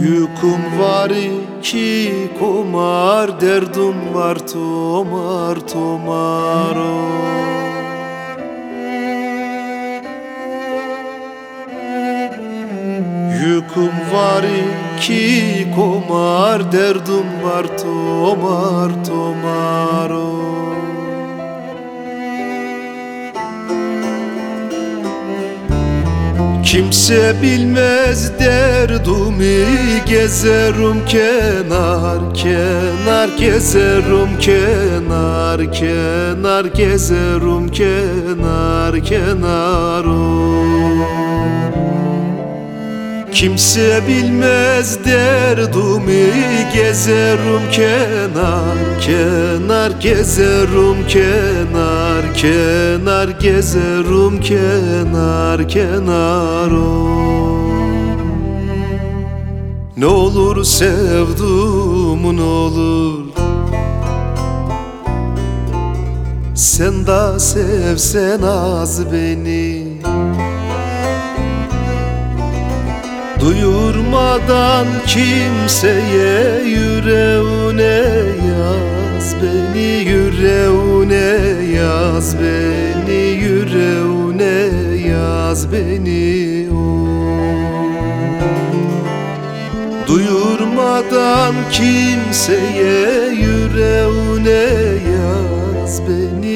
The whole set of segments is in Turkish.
Yüküm var iki komar Derdim var tomar tomar Yüküm var iki komar Derdim var tomar tomar Kimse bilmez derdumi Gezerim kenar kenar Gezerim kenar kenar Gezerim kenar kenar Kimse bilmez derdumi Gezerim kenar kenar Gezerim kenar kenar Gezerim kenar kenar Ne olur sevdum ne olur. Sen da sevsen az beni Duyurmadan kimseye yüreğine yaz beni Yüreğine yaz beni Yüreğine yaz beni Duyurmadan kimseye yüreğine yaz beni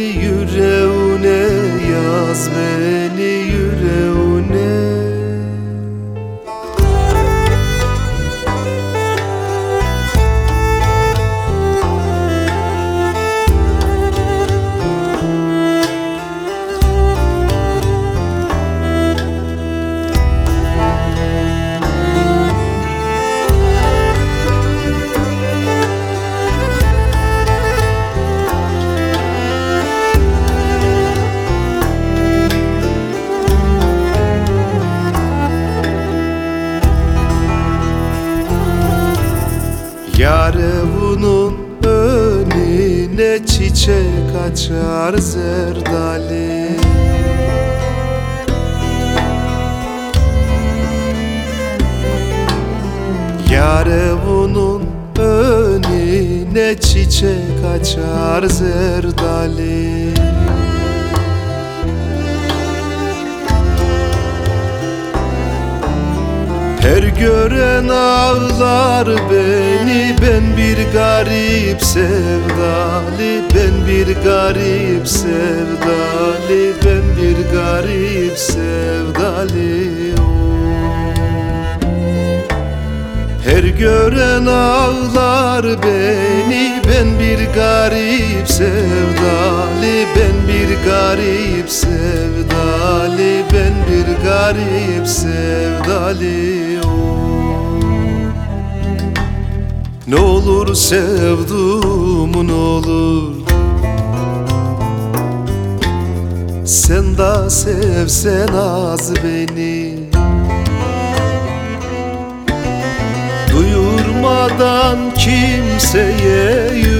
önüne çiçek açar zerdali. Yare bunun önüne çiçek açar zerdali Her gören ağlar beni Ben bir garip sevdali Ben bir garip sevdali Ben bir garip sevdali. Her gören ağlar beni Ben bir garip sevdali Ben bir garip sevdali garip sevdali Ne olur sevduğum ne olur. Sen da sevsen az beni. Duyurmadan kimseye yüreğine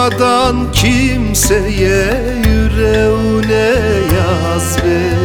Duyurmadan kimseye yüreğine yaz beni